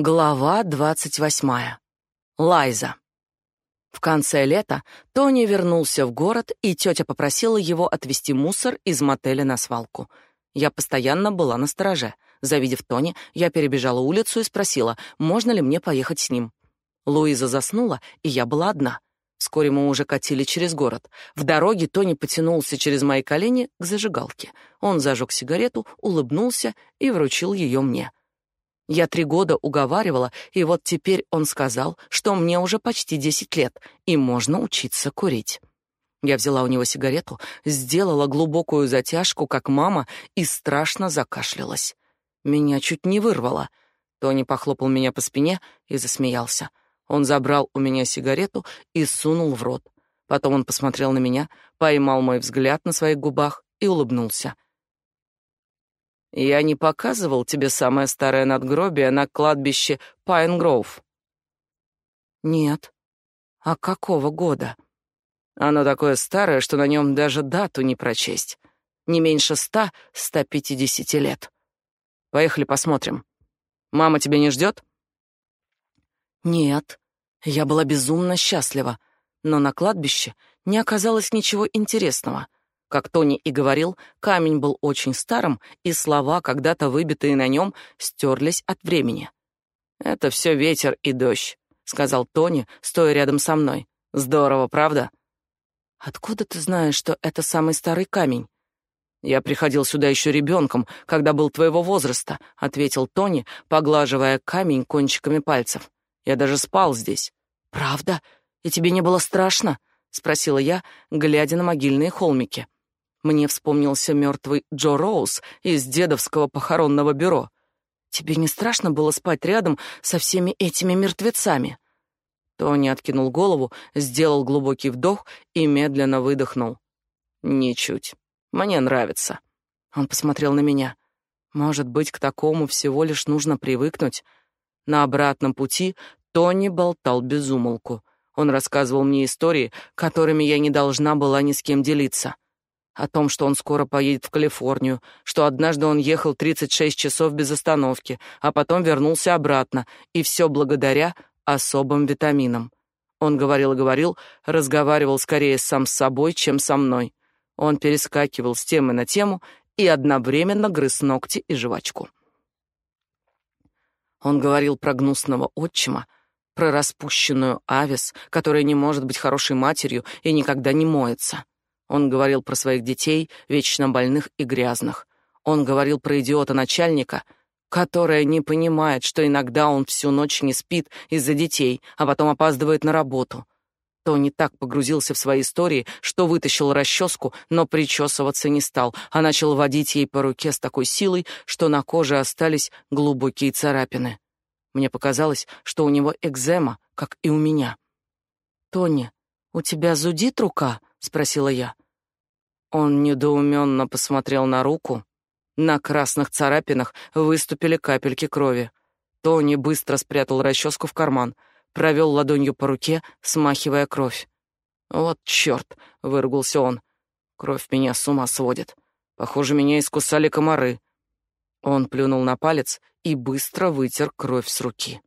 Глава двадцать восьмая. Лайза. В конце лета Тони вернулся в город, и тетя попросила его отвезти мусор из мотеля на свалку. Я постоянно была на стороже. Завидев Тони, я перебежала улицу и спросила, можно ли мне поехать с ним. Луиза заснула, и я была одна. Вскоре мы уже катили через город. В дороге Тони потянулся через мои колени к зажигалке. Он зажег сигарету, улыбнулся и вручил ее мне. Я три года уговаривала, и вот теперь он сказал, что мне уже почти десять лет, и можно учиться курить. Я взяла у него сигарету, сделала глубокую затяжку, как мама, и страшно закашлялась. Меня чуть не вырвало. Тони похлопал меня по спине и засмеялся. Он забрал у меня сигарету и сунул в рот. Потом он посмотрел на меня, поймал мой взгляд на своих губах и улыбнулся. Я не показывал тебе самое старое надгробие на кладбище Пайнгроув? Нет. А какого года? Оно такое старое, что на нем даже дату не прочесть. Не меньше ста-ста пятидесяти лет. Поехали посмотрим. Мама тебя не ждет? Нет. Я была безумно счастлива, но на кладбище не оказалось ничего интересного — как Тони и говорил, камень был очень старым, и слова, когда-то выбитые на нем, стерлись от времени. «Это все ветер и дождь», — сказал Тони, стоя рядом со мной. «Здорово, правда?» «Откуда ты знаешь, что это самый старый камень?» «Я приходил сюда еще ребенком, когда был твоего возраста», — ответил Тони, поглаживая камень кончиками пальцев. «Я даже спал здесь». «Правда? И тебе не было страшно?» — спросила я, глядя на могильные холмики. Мне вспомнился мертвый Джо Роуз из дедовского похоронного бюро. Тебе не страшно было спать рядом со всеми этими мертвецами? Тони откинул голову, сделал глубокий вдох и медленно выдохнул. Ничуть. Мне нравится. Он посмотрел на меня. Может быть, к такому всего лишь нужно привыкнуть. На обратном пути Тони болтал без умолку. Он рассказывал мне истории, которыми я не должна была ни с кем делиться о том, что он скоро поедет в Калифорнию, что однажды он ехал 36 часов без остановки, а потом вернулся обратно, и все благодаря особым витаминам. Он говорил и говорил, разговаривал скорее сам с собой, чем со мной. Он перескакивал с темы на тему и одновременно грыз ногти и жвачку. Он говорил про гнусного отчима, про распущенную Авис, которая не может быть хорошей матерью и никогда не моется. Он говорил про своих детей, вечно больных и грязных. Он говорил про идиота-начальника, которая не понимает, что иногда он всю ночь не спит из-за детей, а потом опаздывает на работу. Тони так погрузился в свои истории, что вытащил расческу, но причесываться не стал, а начал водить ей по руке с такой силой, что на коже остались глубокие царапины. Мне показалось, что у него экзема, как и у меня. «Тони, у тебя зудит рука?» — спросила я. Он недоуменно посмотрел на руку. На красных царапинах выступили капельки крови. Тони быстро спрятал расческу в карман, провел ладонью по руке, смахивая кровь. «Вот черт!» — выругался он. «Кровь меня с ума сводит. Похоже, меня искусали комары». Он плюнул на палец и быстро вытер кровь с руки.